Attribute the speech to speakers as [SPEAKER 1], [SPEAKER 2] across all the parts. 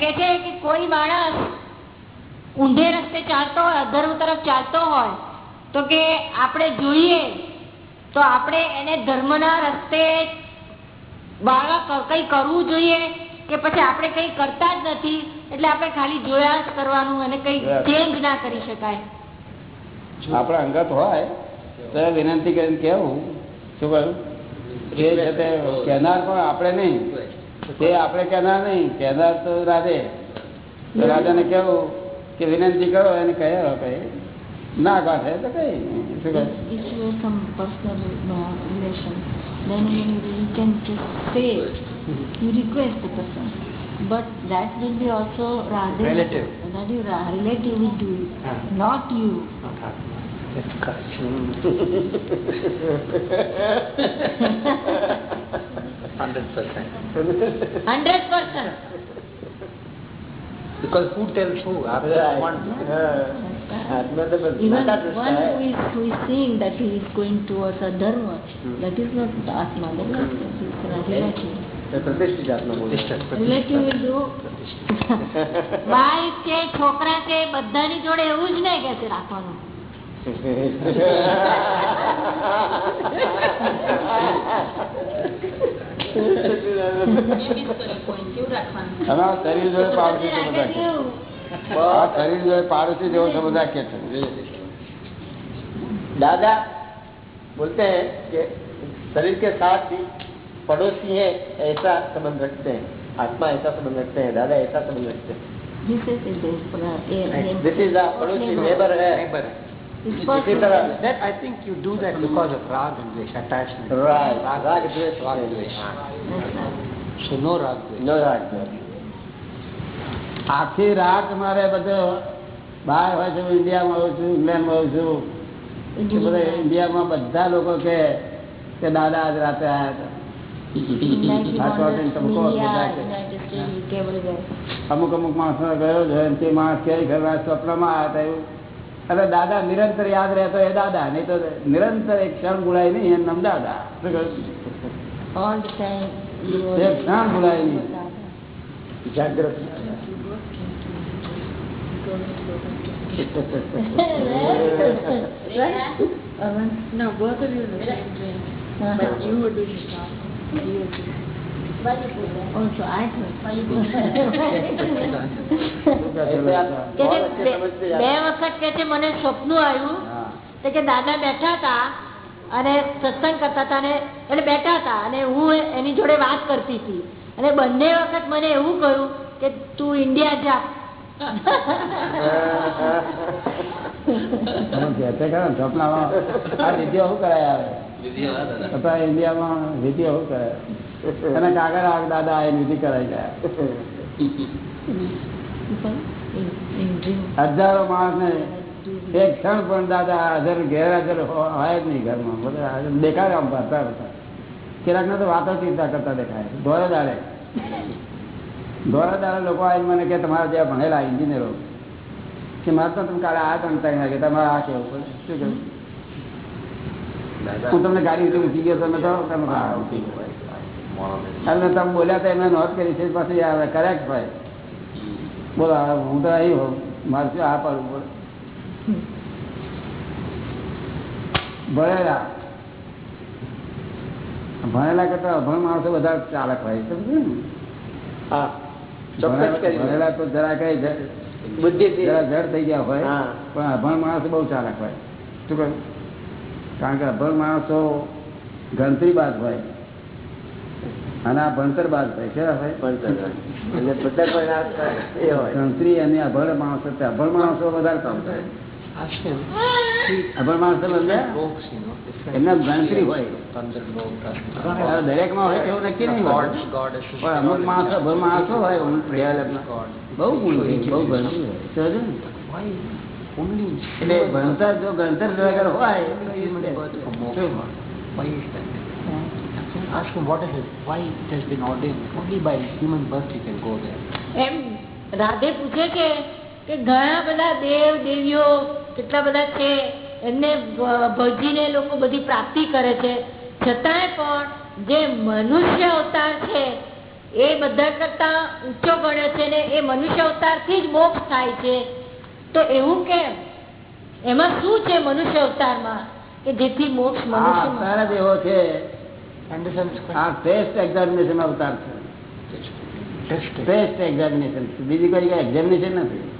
[SPEAKER 1] કે છે કે કોઈ માણસ ઊંધે રસ્તે ચાલતો હોય અધર્મ તરફ ચાલતો હોય તો કે આપણે જોઈએ તો આપણે એને ધર્મના રસ્તે બાળક કઈ કરવું જોઈએ કે પછી આપણે કઈ કરતા જ નથી એટલે આપણે ખાલી જોયા જ કરવાનું અને કઈ ચેન્જ ના કરી શકાય.
[SPEAKER 2] આપણા અંગત હોય તો વિનંતી કરીને કેવું? શું કહ્યું? એ કહેનાર પણ આપણે નહીં. તે આપણે કહેનાર નહીં કહેનાર તો રાધે તો રાજાને કેવું કે વિનંતી કરો એને કહે કહે ના કાઢે તો કઈ શું કહે
[SPEAKER 1] If you have some personal uh, relation, then you, you can just say it. You request the person. But that will be also rather
[SPEAKER 3] Relative.
[SPEAKER 1] That you ra- relative will do it,
[SPEAKER 3] Ah.
[SPEAKER 1] not you.
[SPEAKER 3] Hundred percent. Because who tells who? After right. one. Yeah.
[SPEAKER 1] Even one who is, who is saying that he is going towards a dharma, hmm. that is not the Atma, that is not the relative. છોકરા છે બધાની જોડે એવું જ નહીં કે છે રાખવાનું
[SPEAKER 2] શરીર જોડે પાડોશી સંબંધ રાખે આ શરીર જોડે પાડોશી જેવો સંબંધ રાખે છે
[SPEAKER 4] दादा बोलते हैं कि शरीर के साथ ही पड़ोसी है ऐसा संबंध रखते हैं आत्मा ऐसा संबंध रखते हैं दादा ऐसा संबंध रखते हैं
[SPEAKER 1] He says it is for a- a- a-
[SPEAKER 4] this is पड़ोसी नेबर है
[SPEAKER 3] That, I think you do that because of raga and dvesh, attachment.
[SPEAKER 4] Right. Raga,
[SPEAKER 3] dvesh, raga, dvesh. So no raga, dvesh.
[SPEAKER 4] No raga, dvesh.
[SPEAKER 2] આખી રાત મારે બધો બહાર હોય છે ઇન્ડિયામાં હોઉં છું ઇંગ્લેન્ડમાં હોઉં છું બધા ઇન્ડિયામાં બધા લોકો કે દાદા આજ રાતે આવ્યા હતા અમુક અમુક માણસો ગયો છે તે માણસ ક્યાંય ઘરમાં સ્વપ્નમાં આવ્યા હતા એવું એટલે દાદા નિરંતર યાદ રહે તો એ દાદા નહીં તો નિરંતર એક ક્ષણ ભૂલાય નહીં એમ નામ દાદા. ક્ષણ ભૂલાય નહીં.
[SPEAKER 1] જાગ્રત.
[SPEAKER 5] No, both of you. But you would do the job. You
[SPEAKER 1] would
[SPEAKER 4] do.
[SPEAKER 1] બે વખત કે મને સ્વપ્ન આવ્યું કે દાદા બેઠા હતા અને સત્સંગ કરતા હતા ને એટલે બેઠા હતા અને હું એની જોડે વાત કરતી હતી અને બંને વખત મને એવું કહ્યું કે તું ઇન્ડિયા જા
[SPEAKER 2] સપનામાં આ વિધિઓ શું ઇન્ડિયામાં વિધિઓ શું કરાય? અને કાગળ આગ દાદા એ વિધિ કરાઈ ગયા. હજારો માણસ ને એક ક્ષણ પણ દાદા હાજર ગેરહાજર હોય જ નહીં ઘરમાં. બધા દેખાય આમ ભરતા હતા કેટલાક તો વાતો ચિંતા કરતા દેખાય દોરે દાડે. લોકો આવીને મને કે તમારા જે ભણેલા એન્જિનિયરો કે મારે તો તમે કાલે આ ત્રણ ત્રણ વાગે તમારે આ કેવું પડે. શું કહ્યું હું તમને ગાડી ઉઠી ગયો તમે તો તમે ઉઠી ગયો. અને તમે બોલ્યા તો એમને નોંધ કરી છે પાછી આવે કરેક્ટ ભાઈ. બોલો હું તો અહીં હોઉં. મારે શું આ પાડવું પડે? ભણેલા. ભણેલા કરતા અભણ માણસો બધા ચાલક હોય સમજ્યું ને? ભણેલા તો જરા કઈ જ-
[SPEAKER 4] બુદ્ધિ
[SPEAKER 2] જરા જડ થઈ ગયા હોય
[SPEAKER 4] હા.
[SPEAKER 2] પણ અભણ માણસો બહુ ચાલક હોય. શું કહ્યું? કારણ કે અભણ માણસો ગણતરી બાદ હોય. અને આ ભણતર બાદ થાય કેવા હોય.
[SPEAKER 4] અને
[SPEAKER 2] અભણ માણસો તે માણસો વધારે કામ
[SPEAKER 3] થાય
[SPEAKER 2] અભણ માણસો. એમના ગણતરી હોય. દરેકમાં હોય એવું નક્કી નહીં હોય. પણ અમુક માણસો અભણ માણસો હોય
[SPEAKER 3] God.
[SPEAKER 2] બહુ ગુણ હોય બહુ ગણતરી હોય. એટલે ભણતર જો ગણતર વગર હોય
[SPEAKER 3] Ask him what is it? Why it has been ordained? Only by human birth you can go there.
[SPEAKER 1] એમ રાધે પૂછે છે કે ઘણા બધા દેવ દેવીઓ કેટલા બધા છે એમને ભજીને લોકો બધી પ્રાપ્તિ કરે છે છતાંય પણ જે મનુષ્ય અવતાર છે એ બધા કરતા ઊંચો ગણે છે ને એ મનુષ્ય અવતારથી જ મોક્ષ થાય છે તો એવું કેમ એમાં શું છે મનુષ્ય અવતારમાં કે જેથી મોક્ષ મનુષ્ય
[SPEAKER 2] એવો છે આ ટેસ્ટ એક્ઝામિનેશન અવતાર છે? ટેસ્ટ એક્ઝામિનેશન બીજી કોઈ એક્ઝામિનેશન નથી.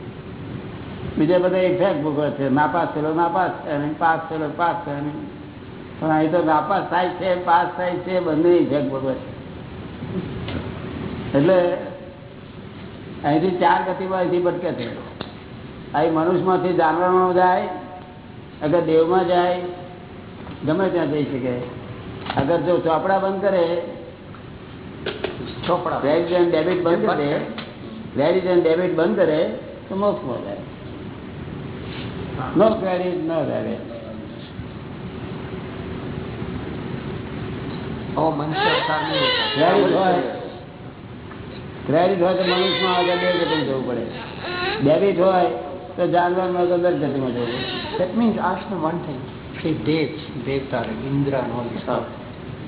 [SPEAKER 2] બીજા બધા એક ફેક ભૂગો છે. નાપાસ થયેલો નાપાસ છે અને પાસ થયેલો પાસ છે અને પણ અહીં તો નાપાસ થાય છે પાસ થાય છે બંને ફેક ભોગવે છે. એટલે અહીંથી ચાર ગતિમાં અહીંથી ભટકે છે. અહીં મનુષ્યમાંથી જાનવરમાં જાય અગર દેવમાં જાય ગમે ત્યાં જઈ શકે. અગર જો ચોપડા બંધ કરે
[SPEAKER 3] ચોપડા
[SPEAKER 2] ક્રેડિટ એન્ડ ડેબિટ બંધ કરે ક્રેડિટ એન્ડ ડેબિટ બંધ કરે તો મોક્ષમાં જાય
[SPEAKER 3] no credit no debit.
[SPEAKER 2] Credit હોય તો મનુષ્યમાં આગળ બે જવું પડે ડેબિટ હોય તો જાનવરમાં આગળ ગતિમાં જવું પડે
[SPEAKER 3] That means at least one thing. Say Devs, Devtara, Indra and all this stuff.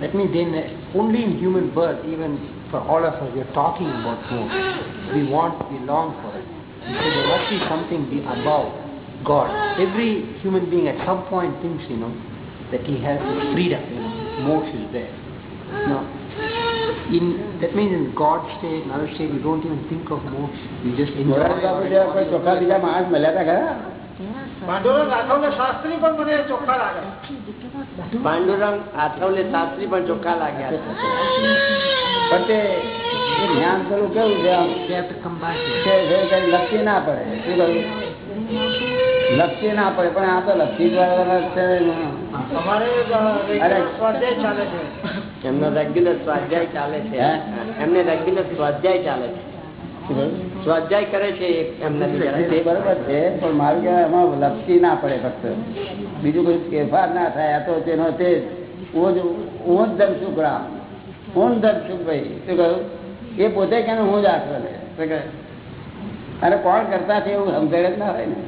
[SPEAKER 3] That means then only in human birth, even for all of us, we are talking about moksha. We want, we long for it. So there must be something be above God. Every human being at some point thinks, you know, that he has this freedom, you know, moksha is there. Now, In, that means in God's state, in other state, you don't even think of moksha. You just enjoy
[SPEAKER 6] Pandurang રાઠોડને Shastri પણ મને ચોખ્ખા લાગે
[SPEAKER 4] પાંડુરંગ આથવલે શાસ્ત્રી પણ ચોખ્ખા લાગ્યા
[SPEAKER 2] પણ તે જ્ઞાન પેલું કેવું છે લક્ષી ના પડે. શું કહ્યું? લક્ષી ના પડે પણ આ તો લક્ષી દ્વારા
[SPEAKER 4] એમનો રેગ્યુલર સ્વાધ્યાય ચાલે છે.
[SPEAKER 2] હે?
[SPEAKER 4] એમને રેગ્યુલર સ્વાધ્યાય ચાલે છે? સ્વાધ્યાય કરે છે.
[SPEAKER 2] તે બરોબર છે પણ મારું કહેવાય એમાં લપસી ના પડે ફક્ત. બીજું કોઈ ફેરફાર ના થાય તો તેનો તે હું જ હું જ શુક્રા હું ધન સુખ ભાઈ. શું કહ્યું? એ પોતે કે હું જ આશરો લે? શું કહે? અને કોણ કરતા છે એવું સમજાય જ ના હોય ને.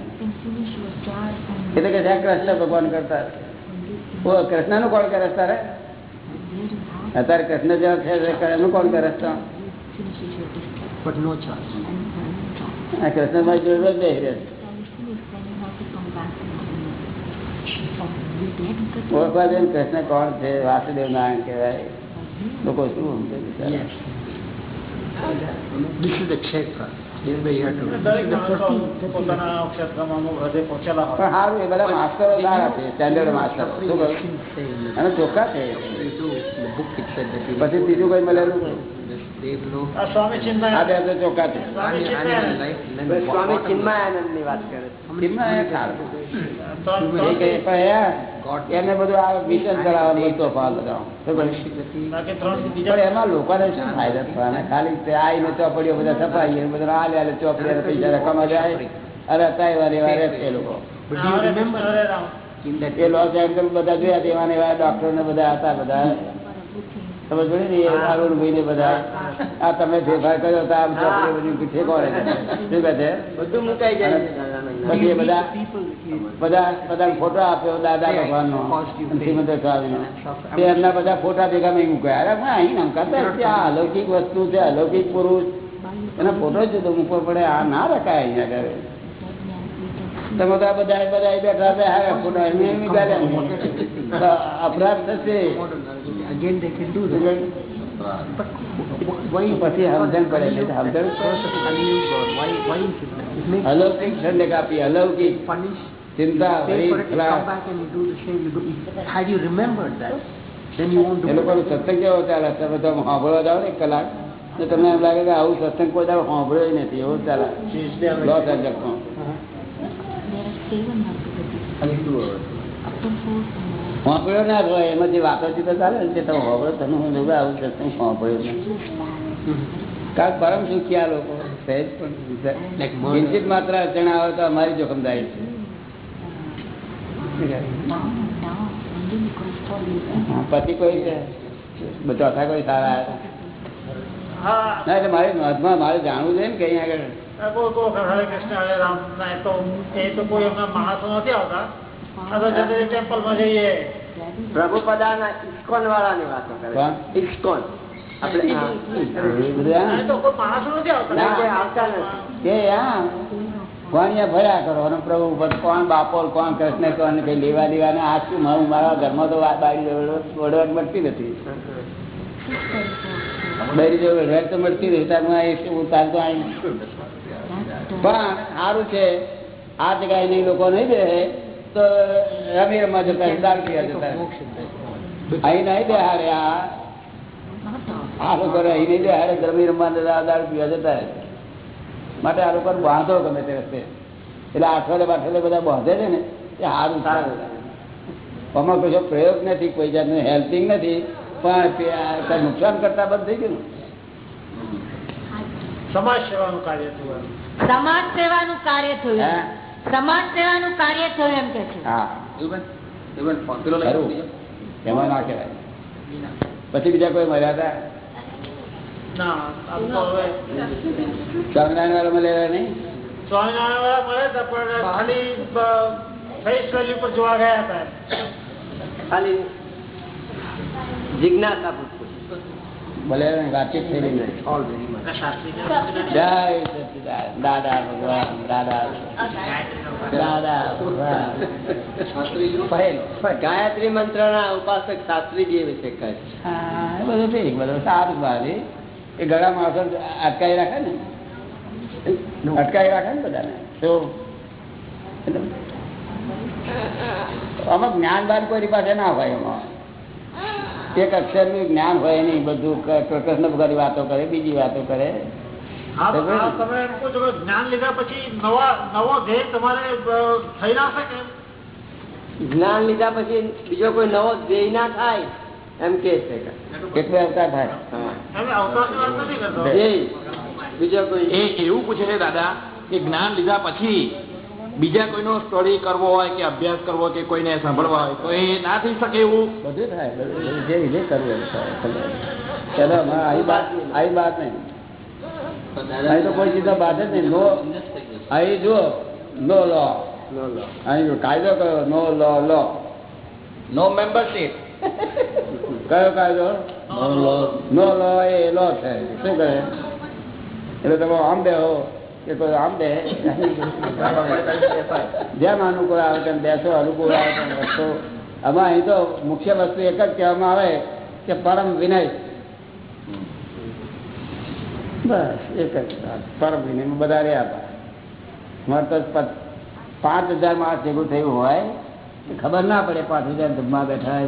[SPEAKER 2] એટલે કે જ્યાં કૃષ્ણ ભગવાન કરતા કૃષ્ણનું કોણ કરે અત્યારે તારે? અત્યારે કૃષ્ણ જેવા છે એનું કોણ કરે છે?
[SPEAKER 3] But no choice.
[SPEAKER 2] ઓળખવા દે કૃષ્ણ કોણ છે વાસુદેવ નારાયણ કહેવાય લોકો શું સમજે પણ સારું એ બધા માસ્ટરો સારા છે સ્ટેન્ડર્ડ માસ્ટરો શું કહ્યું અને ચોખ્ખા છે પછી ત્રીજું કઈ મળેલું
[SPEAKER 6] સ્વામી
[SPEAKER 2] આ
[SPEAKER 6] ચિન્મયાનંદ.
[SPEAKER 4] ની વાત કરે
[SPEAKER 2] બધું આ કરાવવા પણ એમાં લોકોને શું ફાયદો થવાના ખાલી તે આઈને ચોપડીઓ બધા સફાઈ બધા આલે આલે ચોપડીઓ પૈસા રકમ જાય અરે અત્યારે વારે વારે તે લોકો. એ લોસ બધા જોયા તેવા ને એવા ડોક્ટર ને બધા હતા બધા તમે જોયું ને? અરુણ ભાઈ ને બધા. આ તમે ફેરફાર કર્યો તો આમ ચોપડી બધું પીઠે છે. શું કહે છે?
[SPEAKER 4] બધું મુકાઈ જાય
[SPEAKER 2] પછી બધા બધા બધા ફોટો આપ્યો દાદા ભગવાન નો શ્રીમંત સ્વામી તે એમના બધા ફોટા ભેગા મેં મૂક્યા. અરે અહીં નમકાતા કરતા આ અલૌકિક વસ્તુ છે અલૌકિક પુરુષ. એના ફોટો જુદો મૂકવો પડે. આ ના રખાય અહીંયા ઘરે તમે તો આ બધા બધા બેઠા હતા ફોટો. અપરાધ થશે.
[SPEAKER 3] Again they can do that. But why
[SPEAKER 2] પછી
[SPEAKER 3] why why is it that it makes
[SPEAKER 2] અલૌકિક ઠંડક આપી અલૌકિક
[SPEAKER 3] punish
[SPEAKER 2] ચિંતા
[SPEAKER 3] pay
[SPEAKER 2] ભરી
[SPEAKER 3] for it, you
[SPEAKER 2] ખલાસ.
[SPEAKER 3] come back and you do the same. You do, if, had you remembered that, then you won't do
[SPEAKER 2] એ લોકોનો
[SPEAKER 3] it.
[SPEAKER 2] સત્સંગ કેવો ચાલે તમે તો સાંભળવા જાઓ ને એક કલાક તો તમને એમ લાગે કે આવું સત્સંગ કોઈ દાડો સાંભળ્યો ય નથી એવું ચાલે લોસ એન્જલ્સમાં. સાંભળ્યો ના હોય એમાં જે વાતો છે તો ચાલે ને તો તમે તમે હું જોગા આવું છે સાંભળ્યો નથી કારણ પરમ સુખી આ લોકો સહેજ પણ. કિંચિત માત્ર અડચણ આવે તો અમારી જોખમદારી છે. પતિ કોઈ છે? ચોથા કોઈ સારા
[SPEAKER 6] હા.
[SPEAKER 2] ના એટલે મારી નોંધમાં મારે જાણવું છે ને કે અહીંયા આગળ.
[SPEAKER 6] કોઈ કોઈ હરે કૃષ્ણ હરે રામ એ તો એ તો કોઈ એમના માણસો નથી આવતા.
[SPEAKER 4] વાતો કરે ઇસ્કોન.
[SPEAKER 2] ભર્યા કરો? પ્રભુ પદ કોણ બાપો કોણ કૃષ્ણ કોણ કઈ લેવા દેવા ને આ શું હું મારા ઘરમાં તો વાત વડવાટ મળતી નથી. બારી જો વડવાટ તો મળતી નથી. તાર તો આવી પણ સારું છે. આ જગ્યાએ નહીં લોકો નહીં દે તો રમી રમવા જતા રહે, પીવા જતા અહીં નહીં દે હારે આ. આ લોકો અહીં નહીં દે હારે રમી રમવા જતા દારૂ પીવા જતા માટે આ લોકો બાંધો ગમે તે રસ્તે એટલે આઠવાડે બાઠવાડે બધા બાંધે છે ને એ સારું સારું. આમાં કશો પ્રયોગ નથી કોઈ જાતનું હેલ્પિંગ નથી. પણ નુકસાન કરતા બંધ થઈ ગયું
[SPEAKER 6] સમાજ સેવાનું કાર્ય થયું
[SPEAKER 1] સમાજ સેવાનું કાર્ય થયું? સમાજ સેવાનું કાર્ય થયું એમ કે છે.
[SPEAKER 2] એમાં ના કહેવાય. પછી બીજા કોઈ
[SPEAKER 6] મર્યાદા આમ તો હવે
[SPEAKER 2] સ્વામિનારાયણ વાળા મળે નહીં?
[SPEAKER 6] સ્વામિનારાયણ વાળા મળ્યા હતા પણ ખાલી ફેસ વેલ્યુ પર જોવા ગયા હતા.
[SPEAKER 4] ખાલી જિજ્ઞાસા
[SPEAKER 2] મળ્યા વાતચીત થઈ રહી જય દાદા ભગવાન દાદા દાદા ભગવાન.
[SPEAKER 4] ગાયત્રી મંત્રના ઉપાસક શાસ્ત્રીજી વિશે કહે
[SPEAKER 2] હા, એ બધું ઠીક બધું સારું બારી એ ગળા માણસો અટકાવી રાખે ને? અટકાવી રાખે ને બધાને? તો આમાં જ્ઞાન બાદ કોઈ પાસે ના હોય એમાં. એક અક્ષરનું જ્ઞાન હોય નહીં બધું કૃષ્ણ ભગવાન વાતો કરે બીજી વાતો કરે.
[SPEAKER 6] જ્ઞાન લીધા પછી નવા નવો ધ્યેય તમારે અ, થઈ ના શકે એમ?
[SPEAKER 4] જ્ઞાન લીધા પછી બીજો કોઈ નવો ધ્યેય ના થાય એમ કે છે.
[SPEAKER 2] કેટલો અવતાર થાય?
[SPEAKER 4] બીજો કોઈ
[SPEAKER 7] એ એવું પૂછે છે દાદા કે જ્ઞાન લીધા પછી બીજા કોઈનો સ્ટડી કરવો હોય કે અભ્યાસ કરવો કે કોઈને સાંભળવા હોય તો એ ના થઈ શકે એવું?
[SPEAKER 2] બધું થાય જે કરવું ચલો આવી બાત નહીં. અહીં તો કોઈ ચીજ બાદ જ નહીં. નો અહીં જો નો લો
[SPEAKER 4] લો.
[SPEAKER 2] અહીં જો કાયદો કયો? નો લો લો.
[SPEAKER 7] નો મેમ્બરશીપ
[SPEAKER 2] કયો કાયદો? નો લો એ લો છે. શું કરે? એટલે તમે આમ બેહો. આમ બે. જેમ અનુકૂળ આવે તેમ બેસો, અનુકૂળ આવે આમાં અહીં તો મુખ્ય વસ્તુ એક જ કહેવામાં આવે કે પરમ વિનય. બસ, એક જ પરમ વિનય બધા રહ્યા મારે તો પાંચ હજાર આ ભેગું થયું હોય ખબર ના પડે પાંચ હજાર ધમમાં બેઠા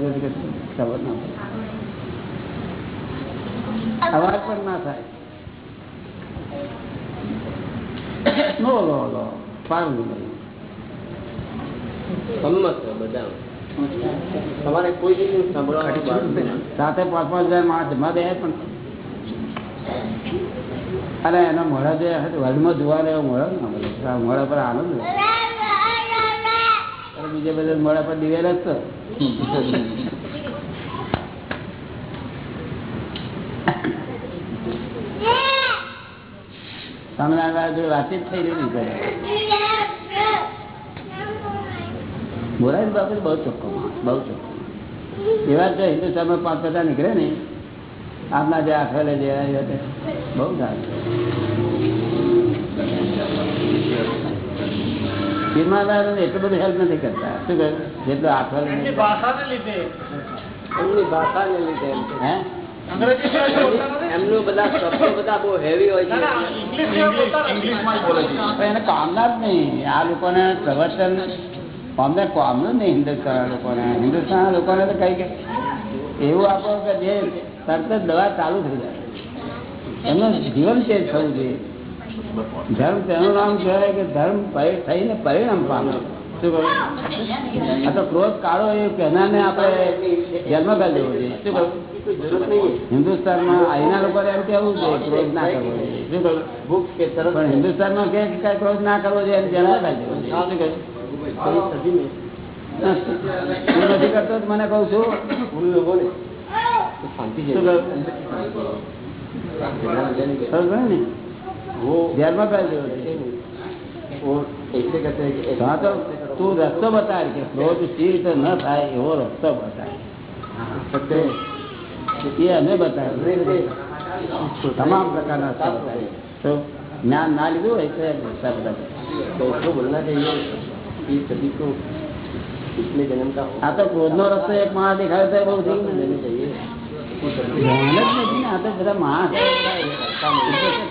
[SPEAKER 2] ખબર ના પડે. અવાજ પણ ના થાય. નો લો લો પરમ વિનય
[SPEAKER 4] સંમત બધા તમારે કોઈ જગ્યાએ સાંભળવાનું
[SPEAKER 2] સાથે પાંચ પાંચ હજાર માણસ જમા દે પણ અરે એનો મોડા જે વર્લ્ડમાં જોવા રહ્યો મોડા ના મળે. મોડા પર આનંદ બીજા બધા મોડા પર દિવેલા જ તો સ્વામિનારાયણ જોડે વાતચીત થઈ રહી કરે મોરારી બાપુ બહુ ચોખ્ખો બહુ ચોખ્ખો એવા જ હિન્દુસ્તાનમાં પાંચ પચાસ નીકળે ને આપના જે આખેલે જે બહુ સારું. એટલું બધું હેલ્પ નથી કરતા. શું કહ્યું? જેટલું આખેલે
[SPEAKER 6] ભાષાને લીધે.
[SPEAKER 4] એમની ભાષાને લીધે.
[SPEAKER 2] હે?
[SPEAKER 4] એમનું બધા શબ્દો બધા બહુ હેવી હોય છે.
[SPEAKER 6] ના, ઇંગ્લિશ સિવાય બોલતા નથી.
[SPEAKER 7] ઇંગ્લિશમાં જ બોલે છે.
[SPEAKER 2] પણ એને કામના જ નહીં. આ લોકોને પ્રવચન અમને કામનું નહીં હિન્દુસ્તાન લોકોને. હિન્દુસ્તાન લોકોને તો કઈ એવું આપો કે જે તરત જ દવા ચાલુ થઈ જાય. એમનું જીવન ચેન્જ થવું જોઈએ. ધર્મ તેનું નામ કહેવાય કે ધર્મ થઈને પરિણામ પામે. શું આ તો ક્રોધ કાઢો એ પહેલાને આપણે જન્મ કરી દેવો જોઈએ. શું
[SPEAKER 4] નહીં
[SPEAKER 2] હિન્દુસ્તાનમાં અહીંના લોકો એમ કેવું છે ક્રોધ ના કરવો જોઈએ. પણ હિન્દુસ્તાનમાં કે કઈ ક્રોધ ના કરવો જોઈએ
[SPEAKER 4] એમ જણાવે
[SPEAKER 2] હું નથી કરતો મને કહું છું.
[SPEAKER 4] તું
[SPEAKER 2] રસ્તો બતાડ કે ક્રોધ સ્થિર ન થાય એવો રસ્તો બતાડ. એ અમે બતાવ્યો તમામ પ્રકારના રસ્તા બતાવે તો જ્ઞાન ના લીધું હોય તો એ રસ્તા બતાવે
[SPEAKER 4] तो उसको बोलना चाहिए कि सभी को पिछले जन्म का
[SPEAKER 2] આ તો ક્રોધનો રસ્તો એક માણસ દેખાય તો એ બહુ થઈ ગયું
[SPEAKER 4] लेना
[SPEAKER 2] ને.
[SPEAKER 4] चाहिए
[SPEAKER 2] ધ્યાન જ નથી ને આ તો બધા માણસ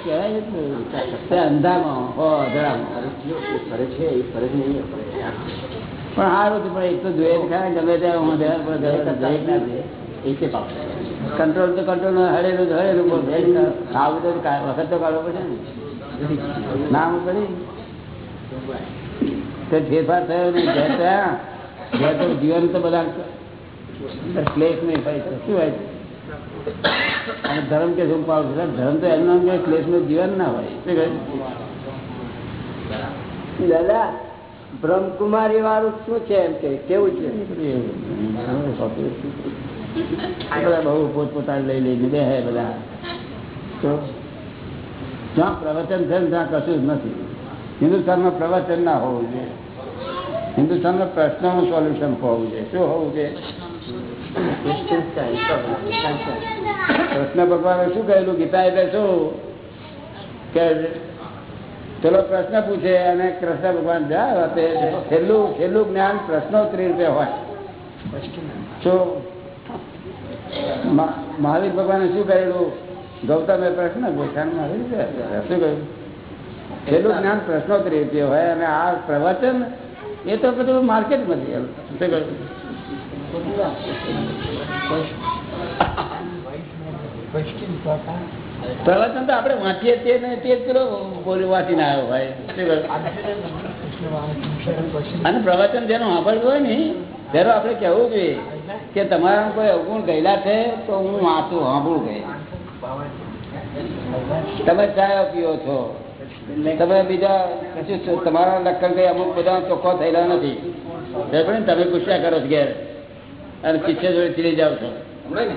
[SPEAKER 2] કહેવાય જ નહીં. તે અંધામાં હો અધડામાં
[SPEAKER 4] फर्ज है ये फर्ज नहीं है फर्ज है
[SPEAKER 2] પણ સારું છે પણ એક તો જોઈએ જ ખરા ગમે ત્યાં હું ધ્યાન પર ગયો તો જઈ જ ના દે.
[SPEAKER 4] एक के पास
[SPEAKER 2] કંટ્રોલ તો કંટ્રોલ તો હરેલું બોલ આવું તો વખત તો કાઢવો પડે ને નામ કરી તો ફેરફાર થયો નહીં ઘેર થયા ઘેર તો જીવન તો બધા ક્લેશ નહીં ભાઈ શું હોય અને ધર્મ કે શું પાવ છે ધર્મ તો એમનો એમ કે ક્લેશનું જીવન ના હોય શું કહે?
[SPEAKER 4] દાદા બ્રહ્મકુમારી વાળું શું છે એમ કે કેવું છે
[SPEAKER 2] બધા બહુ પોતપોતાને સોલ્યુશન હોવું જોઈએ. શું હોવું જોઈએ? કૃષ્ણ ભગવાને શું કહેલું? ગીતા એટલે શું? કે પેલો પ્રશ્ન પૂછે અને કૃષ્ણ ભગવાન જાય તે છેલ્લું છેલ્લું જ્ઞાન પ્રશ્નોત્તરી રૂપે હોય. શું? મહાવીર ભગવાને શું કરેલું ગૌતમે પ્રશ્ન પૂછ્યા મહાવીર શું કહ્યું? છેલ્લું જ્ઞાન પ્રશ્નોત્તરી રીતે હોય અને આ પ્રવચન એ તો બધું માર્કેટમાં મટીરિયલ શું કહ્યું? પ્રવચન તો આપણે વાંચીએ તે ને તે જ પેલો બોલી વાંચીને આવ્યો ભાઈ અને પ્રવચન જેનું સાંભળવું હોય ને ત્યારે આપણે કહેવું જોઈએ. કે તમારા કોઈ અવગુણ ગયેલા છે તો હું વાંચું સાંભળું ગઈ તમે ચા પીઓ છો. તમે બીજા કશું તમારા લક્ષણ કઈ અમુક બધા ચોખ્ખો થયેલા નથી. તમે ગુસ્સા કરો છો ઘેર. અને શિષ્ય જોડે ચીડી જાઓ છો. ને?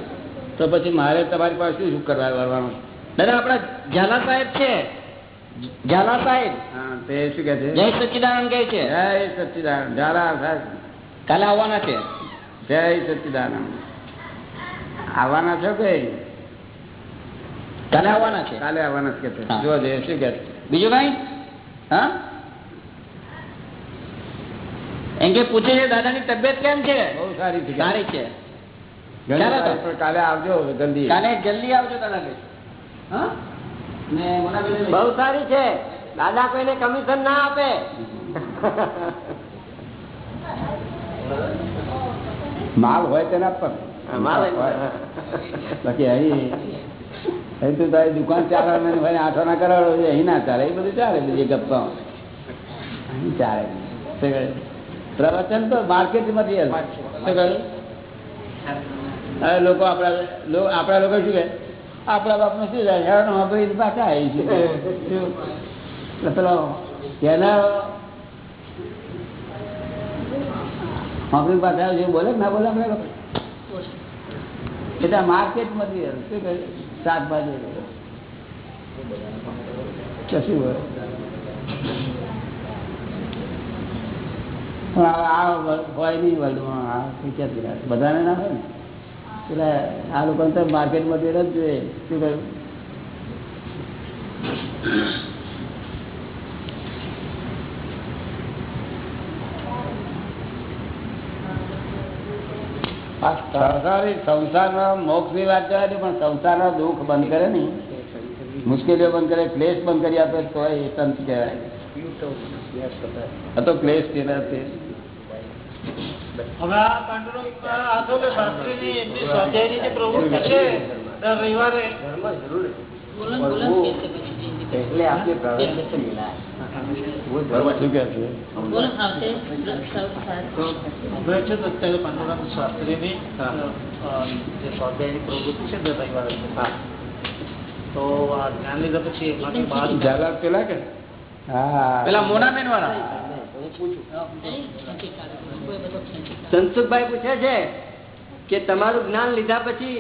[SPEAKER 2] તો પછી મારે તમારી પાસે શું શું કરવા કરવાનું?
[SPEAKER 7] દાદા આપણા ઝાલા સાહેબ છે. ઝાલા સાહેબ.
[SPEAKER 2] હા તે શું કે છે?
[SPEAKER 7] જય સચ્ચિદાનંદ કહે છે.
[SPEAKER 2] જય સચ્ચિદાનંદ ઝાલા સાહેબ.
[SPEAKER 7] કાલે આવવાના છે.
[SPEAKER 2] જય સચ્ચિદાનંદ આવવાના છો કે
[SPEAKER 7] કાલે આવવાના છે.
[SPEAKER 2] કાલે આવવાના છે કે જો શું કે
[SPEAKER 7] બીજું કઈ? હા? એમ કે પૂછે છે દાદાની તબિયત કેમ છે?
[SPEAKER 2] બહુ સારી છે
[SPEAKER 7] સારી છે.
[SPEAKER 2] કાલે આવજો જલ્દી.
[SPEAKER 7] કાલે જલ્દી આવજો દાદા કે હા?
[SPEAKER 4] બહુ સારી છે. દાદા કોઈને કમિશન ના આપે.
[SPEAKER 2] માલ હોય તેના પર. બાકી અહીં અહીં તો તારી દુકાન ચાલે ભાઈ આઠો ના કરાવો અહીં ના ચાલે એ બધું ચાલે બીજી ગપ્પા અહીં ચાલે પ્રવચન તો માર્કેટ મટીરિયલ હવે લોકો આપણા લો- આપણા લોકો શું કહે? આપણા બાપનું શું થાય? પાછા આવી છે પેલો પહેલા પાછા આવે છે બોલે ના બોલે આપણે એટલે માર્કેટ મટીરિયલ શું કહે? શાકભાજી કશું આ હોય નહીં વર્લ્ડમાં આ શું બધાને ના હોય ને? એટલે આ લોકોને તો માર્કેટ મટીરિયલ જ જોઈએ. શું કહ્યું? ની બંધ કરે નહીં. મુશ્કેલીઓ બંધ કરે, ક્લેશ બંધ કરી આપે તો એ સંત કહેવાય. તો ક્લેશ
[SPEAKER 6] જે પ્રવૃત્તિ છે દર રવિવારે
[SPEAKER 4] ઘરમાં જરૂર એટલે
[SPEAKER 2] આપણે પ્રવેશ છે?
[SPEAKER 6] મિલા સંસુખભાઈ પૂછે
[SPEAKER 4] છે કે તમારું જ્ઞાન લીધા પછી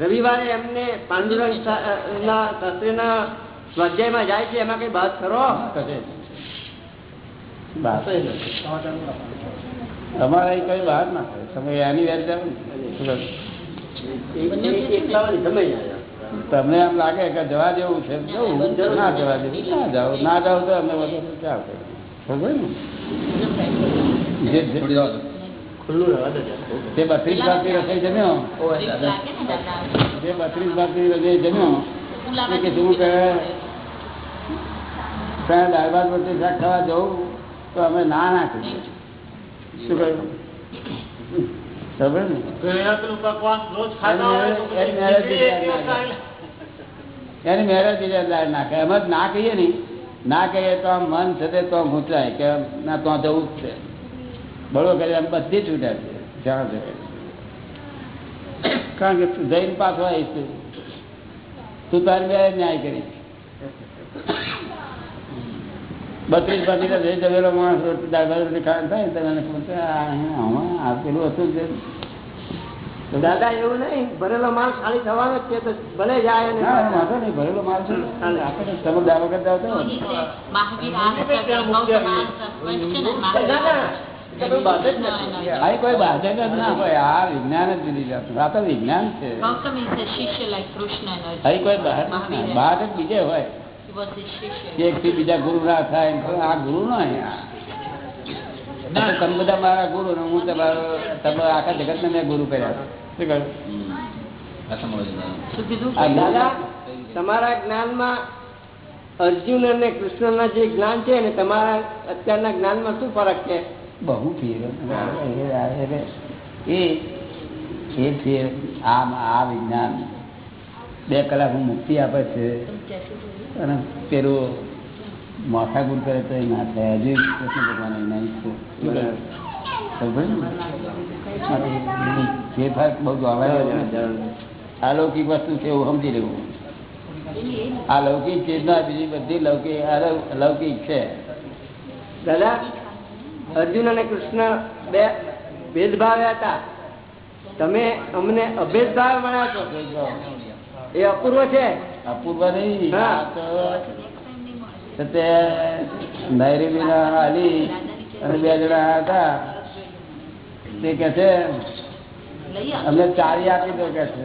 [SPEAKER 4] રવિવારે એમને પાંડુરંગ શાસ્ત્રીના સ્વાધ્યાયમાં જાય છે એમાં કઈ વાત કરો?
[SPEAKER 2] કશે અમારે કઈ બહાર ના થાય. તમે એની વેર જાઓ. તમને એમ લાગે કે જવા જેવું છે? ના જવા જેવું. ના જાવ ના જાવ તો અમને વધુ ચાલશે. ખબર ને? જે જે-
[SPEAKER 4] ખુલ્લું રહેવા
[SPEAKER 2] જે બત્રીસ ભાગની રસોઈ જમ્યો. જે બત્રીસ ભાગની રસોઈ જમ્યો. એ કે શું કહે? ત્યાં દાળ ભાત રોટલી શાક ખાવા જવું તો અમે ના ના કહીએ શું કહ્યું? ખબર ને?
[SPEAKER 6] એના
[SPEAKER 2] દાળ નાખે એમ જ ના કહીએ ને. ના કહીએ તો આમ મન છે તે તો ઘૂંચાય કે ના તો જવું જ છે. બળો કરી બધી છૂટ્યા છે. જ્યાં જવે કારણ કે તું જઈને પાછો આવીશ તું. તું તારી બે ન્યાય કરી બત્રીસ બત્રીસ જઈ જવેલો માણસ રોટલી દાળ ભાત રોટલી ખાવાનું થાય તો એને આમાં આ પેલું હતું જ
[SPEAKER 4] દાદા એવું નહીં. ભરેલો માલ ખાલી થવાનો જ છે તો ભલે જાય
[SPEAKER 2] વાંધો નહીં. ભરેલો માલ છે આપણે તમે દાવા કરતા
[SPEAKER 1] So
[SPEAKER 2] ના બીજે ગુરુ ના થાય આ ગુરુ નો તમે બધા મારા ગુરુ ને હું તમારો તમે આખા જગત ને મેં ગુરુ કર્યા
[SPEAKER 4] તમારા જ્ઞાનમાં અર્જુન અને કૃષ્ણના જે જ્ઞાન છે ને તમારા અત્યારના જ્ઞાનમાં શું ફરક છે?
[SPEAKER 2] બહુ ફેર એ ફેર આ વિજ્ઞાન બે કલાક હું મુક્તિ આપે છે, અને પેલું માથા ગુણ કરે તો ના થાય. હજુ કૃષ્ણ ભગવાન ફેરફાર બહુ જોવાયો અલૌકિક વસ્તુ છે એવું સમજી લેવું આ લૌકિક ચેતના, બીજી બધી લૌકિક અલૌ- અલૌકિક છે.
[SPEAKER 4] દાદા અર્જુન અને કૃષ્ણ બે ભેદભાવે હતા. તમે અમને અભેદભાવ છો. એ અપૂર્વ છે.
[SPEAKER 2] અપૂર્વ નહીં.
[SPEAKER 4] હા.
[SPEAKER 2] આ તો તે નૈરીબીના અલી અને બે જણા હતા. તે કે છે અમને ચારી આપી દો કે છે.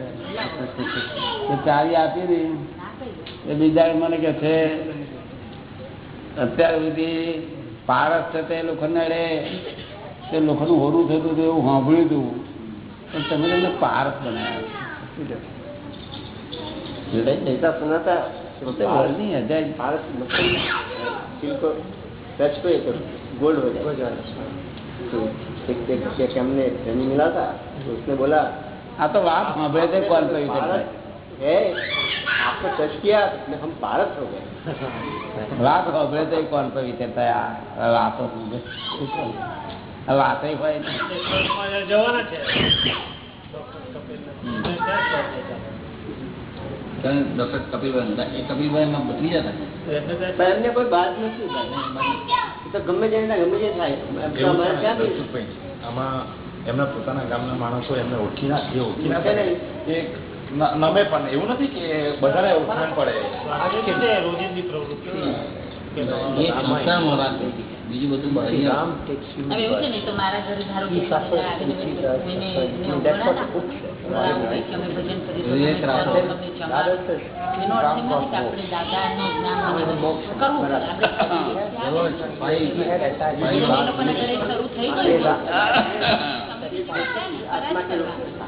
[SPEAKER 2] ચારી આપી દી. એ બીજા મને કે છે અત્યાર સુધી પારસ છે તે લોખંડ તે લોખંડનું હોરું થતું હતું એવું સાંભળ્યું હતું. પણ તમે તમને પારસ બનાવ્યા
[SPEAKER 4] બોલા
[SPEAKER 2] આ તો વાત સાંભળે છે કોલ
[SPEAKER 4] કર્યું है आपको टच किया तो इसमें हम भारत हो गए
[SPEAKER 2] વાત સાંભળે છે કોણ પવિત્ર થયા હવે વાતો સાંભળે. શું કરું? હવે વાતો હોય ને.
[SPEAKER 6] માં જવાના છે ડોક્ટર કપિલ ક્યાં છે?
[SPEAKER 7] ડોક્ટર કપિલભાઈ એ કપિલભાઈ બદલી જતા
[SPEAKER 6] એમને તો
[SPEAKER 4] પણ એમને કોઈ બાત નથી એ તો ગમે તેને ગમે તે થાય અમારે ક્યાં બી-
[SPEAKER 7] દર્શકભાઈ, આમાં એમના પોતાના ગામના માણસો એમને ઓળખી ના જે ઓળખી ના
[SPEAKER 4] છે
[SPEAKER 7] પડે
[SPEAKER 4] નહીં.
[SPEAKER 7] એ ન- નમે પણ એવું નથી કે બધાને ઉઠાણ પડે.
[SPEAKER 6] રોજિંદી પ્રવૃત્તિ
[SPEAKER 3] બીજું બધું
[SPEAKER 1] એવું છે ને તો મારા ઘરે ધારો કે.
[SPEAKER 4] દાદા
[SPEAKER 1] જ્ઞાન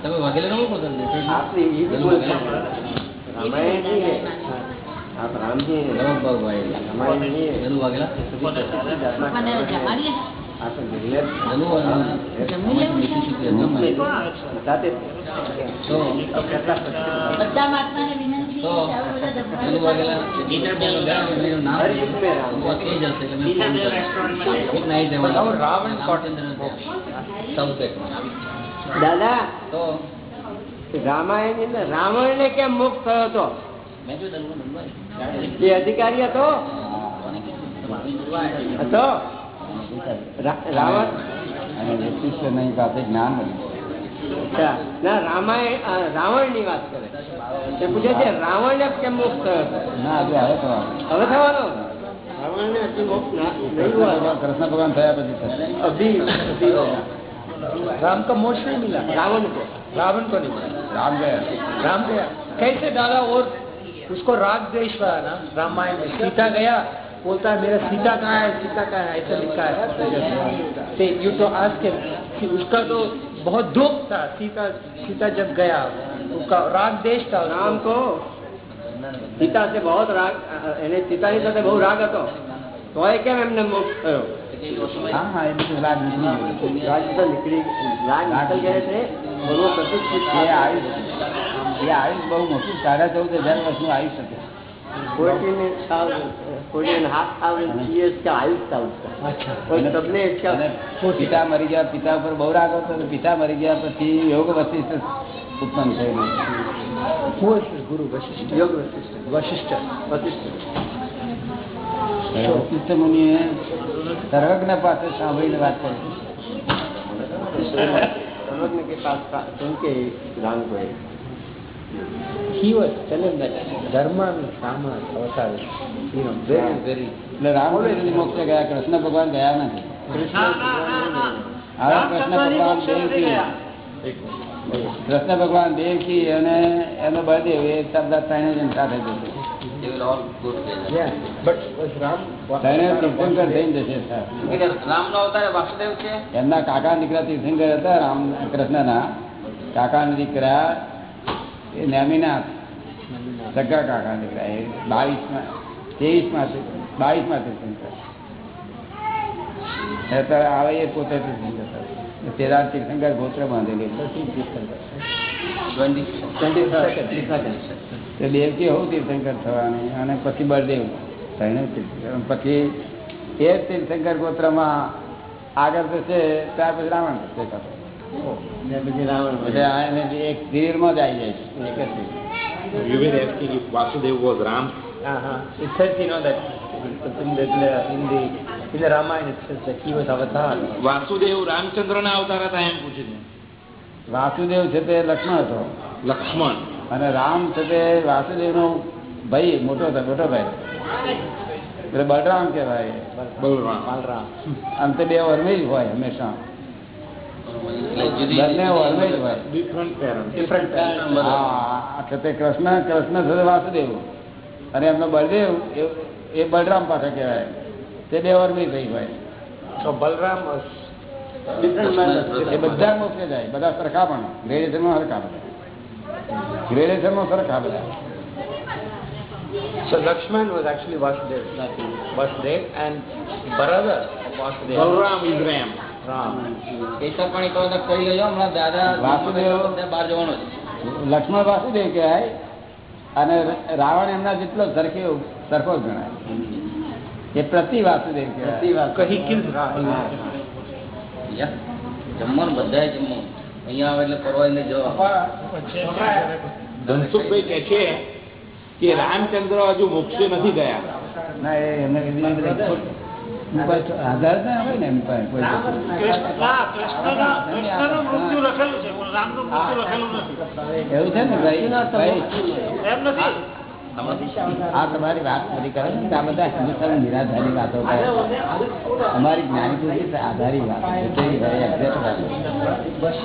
[SPEAKER 3] તમે વાઘેલા રમો પસંદ છે
[SPEAKER 4] આપણે
[SPEAKER 3] એ જ
[SPEAKER 1] બોલ રામાયણ છે
[SPEAKER 3] આપ
[SPEAKER 1] રામજી રમભાઈ રામાયણ છે
[SPEAKER 3] ધનુ વાઘેલા રાવણ સાઉથ બેકમાં
[SPEAKER 4] દાદા રામાયણની રાવણ ને કેમ મુક્ત થયો હતો એ અધિકારી હતો? હતો? રાવણ?
[SPEAKER 2] પાસે જ્ઞાન
[SPEAKER 4] ના રામાયણ રાવણની વાત કરે. એ પૂછે છે રાવણ ને કેમ મુક્ત થયો
[SPEAKER 2] ના હવે થવાનું.
[SPEAKER 4] હવે થવાનો.
[SPEAKER 2] કૃષ્ણ ભગવાન થયા પછી।
[SPEAKER 3] राम का मोक्ष नहीं मिला।
[SPEAKER 4] रावण को।
[SPEAKER 3] रावण को नहीं मिला।
[SPEAKER 2] राम गया।
[SPEAKER 3] राम गया। कैसे दादा? और उसको राग देश द्वेश ना रामायण में। सीता गया बोलता है मेरा सीता कहाँ है? सीता कहाँ है? ऐसा लिखा है। तो यू तो आज के उसका तो बहुत दुख था। सीता सीता जब गया उसका राग देश था
[SPEAKER 4] राम को। सीता से बहुत राग सीता ही बहुत राग तो તોય કેમ એમને મોક્ષ થયો
[SPEAKER 2] પિતા મરી ગયા પિતા ઉપર બહુ રાગ હતો પિતા મરી ગયા પછી યોગ વશિષ્ઠ ઉત્પન્ન થયેલું
[SPEAKER 3] ગુરુ
[SPEAKER 4] વશિષ્ઠ યોગ
[SPEAKER 3] વશિષ્ઠ
[SPEAKER 4] વશિષ્ઠ
[SPEAKER 2] વશિષ્ઠ મુનિએ સર્વજ્ઞ પાસે સાંભળીને ગયા કૃષ્ણ ભગવાન ગયા નથી. હવે કૃષ્ણ ભગવાન દેવકી. કૃષ્ણ ભગવાન દેવકી અને એનો બળદેવ એ શબ્દ ત્રણે સાથે જશે.
[SPEAKER 3] Yeah, but was Ram?
[SPEAKER 2] તીર્થંકર થઈને જશે
[SPEAKER 7] રામનો અવતાર વાસુદેવ છે?
[SPEAKER 2] એમના કાકા દીકરા તીર્થંકર હતા રામ કૃષ્ણના. કાકા દીકરા એ નેમિનાથ. સગા કાકા દીકરા એ બાવીસમાં ત્રેવીસમાં બાવીસમાં તીર્થંકર તો આવે એ પોતે તીર્થંકર હતા. તેરા તીર્થંકર ગોત્ર બાંધેલું તો દેવકી હોવું તીર્થંકર થવાની અને પછી બળદેવ. પછી એ તીર્થંકર ગોત્રમાં આગળ થશે ત્યાર પછી રાવણ થશે એક તીરમાં જ આવી જાય છે
[SPEAKER 7] were asking if Vasudev was Ram.
[SPEAKER 3] Was avatar.
[SPEAKER 7] Vasudev રામચંદ્રના અવતાર હતા એમ પૂછે છે
[SPEAKER 2] વાસુદેવ છે તે લક્ષ્મણ હતો
[SPEAKER 7] લક્ષ્મણ
[SPEAKER 2] અને રામ છે તે વાસુદેવ નો ભાઈ મોટો હતો મોટો ભાઈ એટલે બલરામ કહેવાય
[SPEAKER 7] બલરામ
[SPEAKER 3] Balram.
[SPEAKER 2] આમ તો બે વર્મે જ હોય હંમેશા કૃષ્ણ કૃષ્ણ છે વાસુદેવ અને એમનો બળદેવ એ- બલરામ પાસે કહેવાય તે બે વર્મી થઈ
[SPEAKER 3] ભાઈ તો બલરામ
[SPEAKER 2] એ બધા મોક્ષે જાય બધા સરખા પણ ગ્રેડેશનમાં સરખા બધા ગ્રેડેશનમાં સરખા બધા
[SPEAKER 3] so Lakshman was actually Vasudev. Vasudev and brother of Vasudev.
[SPEAKER 7] Balram is
[SPEAKER 3] Ram.
[SPEAKER 7] Ram.
[SPEAKER 2] Lakshman Vasudev કહેવાય અને રાવણ એમના જેટલો સરખે સરખો જ ગણાય એ પ્રતિ વાસુદેવ.
[SPEAKER 8] જમવાનું બધા જમવાનું અહીંયા આવે એટલે પરવાઈને જવા
[SPEAKER 7] ધનસુખભાઈ કે છે કે રામચંદ્ર હજુ મોક્ષે નથી ગયા.
[SPEAKER 2] ના એ એમને આધાર ના આવે ને
[SPEAKER 6] છે પણ
[SPEAKER 2] એવું છે ને ભાઈ? ભાઈ
[SPEAKER 6] એમ નથી?
[SPEAKER 2] આ તમારી વાત ખરી કરે ને આ બધા હિન્દુસ્તાન નિરાધારી વાતો કરે અમારી જ્ઞાની પેઢી આધારી વાત.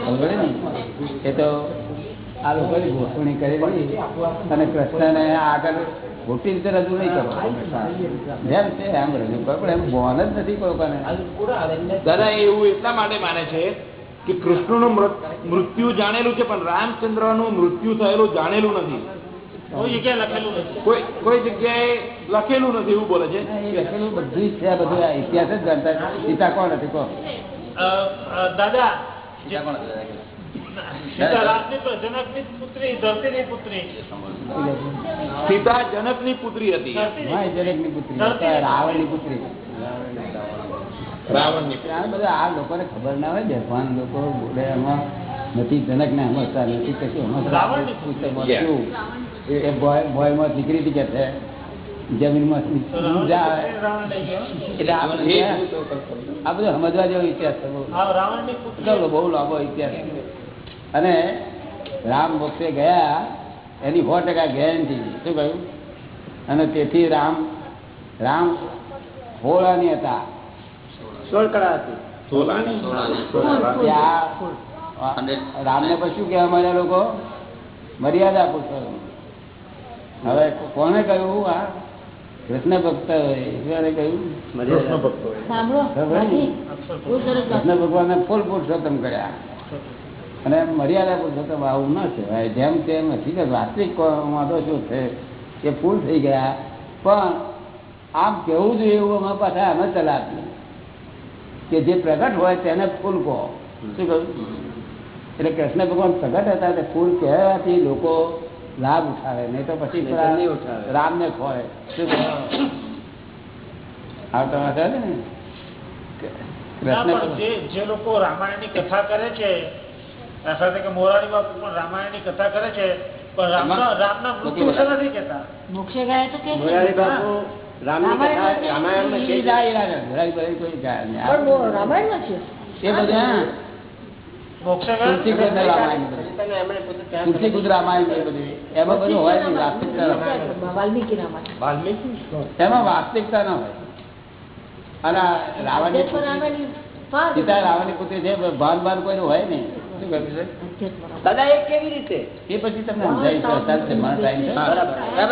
[SPEAKER 2] ખબર ને? એ તો આ લોકોની ગોઠવણી કરેલી અને કૃષ્ણને આગળ ખોટી રીતે રજૂ નહીં કરો જેમ છે એમ રજૂ કરો, પણ એમ બોન જ નથી કોઈ લોકોને
[SPEAKER 7] દાદા એવું એટલા માટે માને છે કે કૃષ્ણનું મૃત્યુ જાણેલું છે, પણ રામચંદ્રનું મૃત્યુ થયેલું જાણેલું નથી.
[SPEAKER 6] કોઈ જગ્યાએ લખેલું નથી.
[SPEAKER 7] કોઈ કોઈ જગ્યાએ લખેલું નથી એવું બોલે છે?
[SPEAKER 2] લખેલું બધું જ છે બધું ઇતિહાસ જ જાણતા સીતા કોણ હતી કહો.
[SPEAKER 6] અ, અ, દાદા
[SPEAKER 8] સીતા કોણ
[SPEAKER 6] સીતા રામની તો જનકની પુત્રી ધરતીની પુત્રી.
[SPEAKER 7] સીતા જનકની પુત્રી હતી.
[SPEAKER 2] જનકની પુત્રી. રાવણની પુત્રી.
[SPEAKER 7] રાવણની
[SPEAKER 2] આ બધા આ લોકોને ખબર ના હોય બેભાન લોકો બોલે એમાં નથી જનક ને હમસતા નથી કશું સમજતા
[SPEAKER 6] રાવણની
[SPEAKER 2] પુસ્તકમાં
[SPEAKER 7] Yeah.
[SPEAKER 2] શું એ બોય બોયમાં નીકળી હતી કે છે? જમીનમાં એટલે આ બધું સમજવા જેવો ઇતિહાસ છે બહુ.
[SPEAKER 6] હા રાવણની
[SPEAKER 2] બહુ લાંબો ઇતિહાસ છે. અને રામ મોક્ષે ગયા એની સો ટકા ગેરંટી શું કહ્યું? અને તેથી રામ રામ હોળાની હતા.
[SPEAKER 4] સોળ કળા હતી.
[SPEAKER 2] રામને પછી શું કહેવા માંડ્યા લોકો? મર્યાદા પુરુષોત્તમ હવે કોને કહ્યું? આ કૃષ્ણ ભક્ત હોય.
[SPEAKER 4] કૃષ્ણ
[SPEAKER 2] ભગવાને ફૂલ પુરુષોત્તમ કર્યા. અને મર્યાદા પુરુષોત્તમ આવું ના કહેવાય. જેમ તેમ હકીકત વાસ્તવિક વાંધો શું છે? કે ફૂલ થઈ ગયા. પણ આમ કેવું જોઈએ એવું અમે પાછા અમે ચલાવીએ કે જે પ્રગટ હોય તેને ફૂલ કહો. શું કહ્યું? એટલે કૃષ્ણ ભગવાન પ્રગટ હતા તે ફૂલ કહેવાથી લોકો લાભ ઉઠાવે નહીં તો પછી
[SPEAKER 4] રામ
[SPEAKER 2] ને ખોળે શું આવતા વાત ને?
[SPEAKER 6] ના, જે લોકો રામાયણની કથા કરે છે મોરારી બાપુ પણ રામાયણની કથા કરે છે પણ રામના રામના મૃત્યુ વિશે નથી કહેતા.
[SPEAKER 1] મોક્ષે ગયા તો કે
[SPEAKER 4] મોરારી બાપુ છે.
[SPEAKER 2] કોઈ
[SPEAKER 1] છે
[SPEAKER 6] ગયા
[SPEAKER 2] રામાયણ રામાયણ એ બધું. વાસ્તવિકતા વાસ્તવિકતા ના હોય. અને પુત્રી છે ભાન ભાન કોઈ હોય ને શું કહ્યું છે?
[SPEAKER 4] દાદા એ કેવી રીતે?
[SPEAKER 2] એ પછી તમને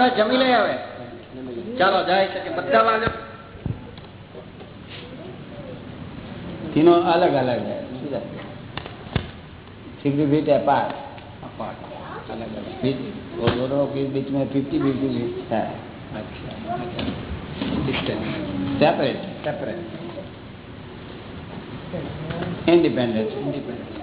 [SPEAKER 7] જમી લઈ આવે ચાલો જાય છે બધા અલગ
[SPEAKER 2] तीनों फिफ्टी फीट अपार्ट
[SPEAKER 7] अपार्ट
[SPEAKER 2] अलग अलग फीट और दोनों के बीच में फिफ्टी फिफ्टी फीट है
[SPEAKER 7] अच्छा
[SPEAKER 2] distance
[SPEAKER 7] separate
[SPEAKER 2] separate independent
[SPEAKER 7] independent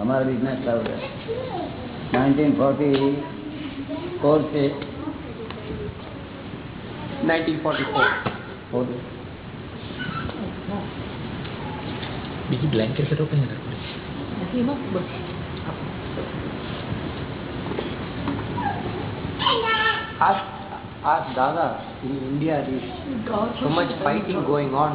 [SPEAKER 7] અમારો
[SPEAKER 2] બિઝનેસ ચાલુ છે. નાઇન્ટીન ફોર્ટી ફોર છે. નાઇન્ટીન
[SPEAKER 7] ફોર્ટી
[SPEAKER 2] ફોર
[SPEAKER 7] બીજી બ્લેન્કેટ તો કઈ
[SPEAKER 3] આ દાદા in India is so much fighting going on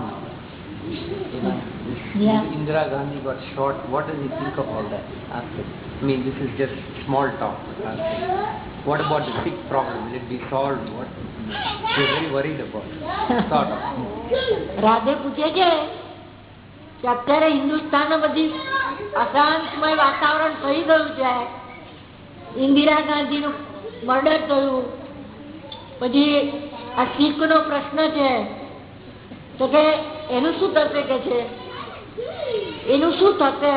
[SPEAKER 3] now
[SPEAKER 1] Yeah.
[SPEAKER 3] Indira Gandhi got shot. What does he think of all that? Ask him. I mean, this is just small talk. him. What about the big problem? Will it be solved? What? We're very worried about it. Sort of.
[SPEAKER 1] Radhe પૂછે છે કે અત્યારે હિન્દુસ્તાનમાં બધી અશાંતમય વાતાવરણ થઈ ગયું છે ઇન્દિરા ગાંધી નું મર્ડર થયું પછી આ શીખ નો પ્રશ્ન છે તો કે એનું શું થશે કે છે એનું શું થશે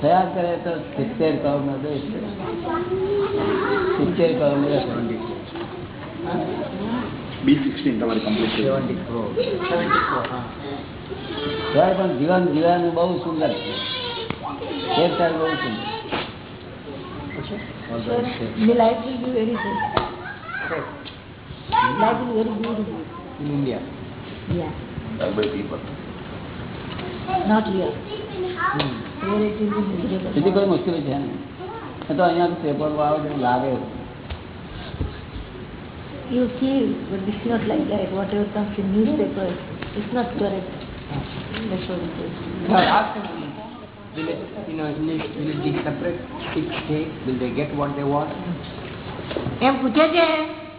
[SPEAKER 2] થયા કરે તો સિત્તેર કરોડ નો દેશ સિત્તેર કરોડ નો
[SPEAKER 7] બી સિક્સટીન તમારી કમ્પ્લીટ
[SPEAKER 3] 70 crore. 70 crore, huh?
[SPEAKER 2] ત્યારે પણ જીવન જીવવાનું બહુ સુંદર છે બહુ સુંદર
[SPEAKER 1] The life very beautiful.
[SPEAKER 3] In India.
[SPEAKER 1] Yeah. Not here. Here it will be miserable.
[SPEAKER 2] બીજી કોઈ મુશ્કેલી છે ને તો અહીંયા પેપર વાળો જેવું લાગે
[SPEAKER 1] You see, but it's not like that. Whatever comes in newspaper, it's not correct. That's what it is.
[SPEAKER 3] Now ask him, will it, you know, will it, will it be separate Sikh state? Will they get what they want?
[SPEAKER 1] એમ પૂછે છે